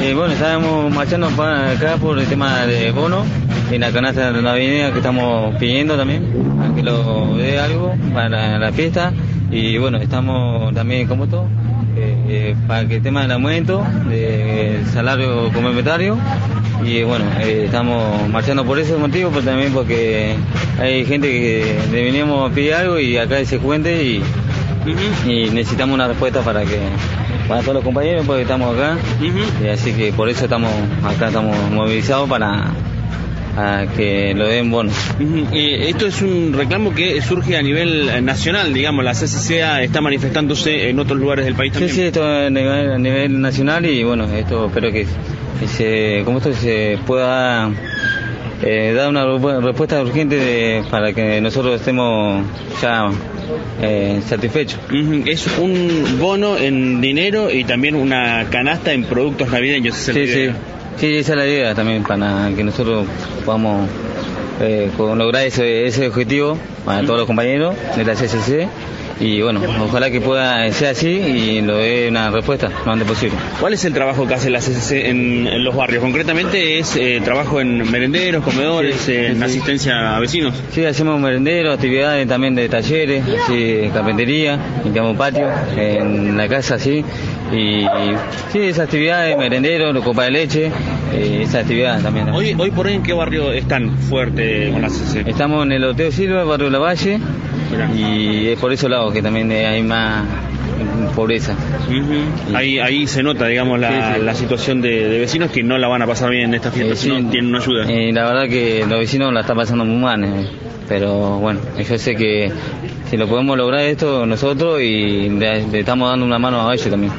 Eh, bueno, estábamos marchando para acá por el tema de bono, en la canasta de la avenida que estamos pidiendo también, a que lo dé algo para la fiesta. Y bueno, estamos también como todo, eh, eh, para que el tema del aumento del salario complementario. Y bueno, estamos marchando por ese motivo, pero también porque hay gente que le venimos a pedir algo y acá se cuente y necesitamos una respuesta para que para todos los compañeros porque estamos acá y así que por eso estamos acá estamos movilizados para, para que lo den bonos. Eh, esto es un reclamo que surge a nivel eh, nacional, digamos, la CCCA está manifestándose en otros lugares del país Sí, también. sí, esto a nivel, a nivel nacional y bueno, esto espero que, que se, como esto se pueda eh, dar una respuesta urgente de- para que nosotros estemos ya eh, satisfechos. Ujú. Es un bono en dinero y también una canasta en productos navideños. esa Sí, sí, sí, esa es la idea también para que nosotros podamos eh, lograr ese, ese objetivo para todos los compañeros de la CCC y bueno, ojalá que pueda ser así y lo dé una respuesta lo antes posible. ¿Cuál es el trabajo que hace la CCC en, en los barrios? Concretamente es eh, trabajo en merenderos, comedores, Sí, en sí, asistencia a vecinos. Sí, hacemos merenderos, actividades también de talleres, así, carpintería, limpiamos patio, en la casa, sí. Y, sí, esas actividades, merenderos, copa de leche, eh, esas actividades también. Hoy, hoy por hoy, ¿en qué barrio están fuerte con la CCC? Estamos en el Oteo Silva, barrio La Valle. Y es por esos lados que también hay más pobreza. Ahí, ahí se nota, digamos, la, Sí, sí. la situación de, de vecinos que no la van a pasar bien en esta fiesta, Eh, si sí, no tienen una ayuda. eh, la verdad que los vecinos la están pasando muy mal, eh, pero bueno, yo sé que si lo podemos lograr esto nosotros y le, le estamos dando una mano a ellos también.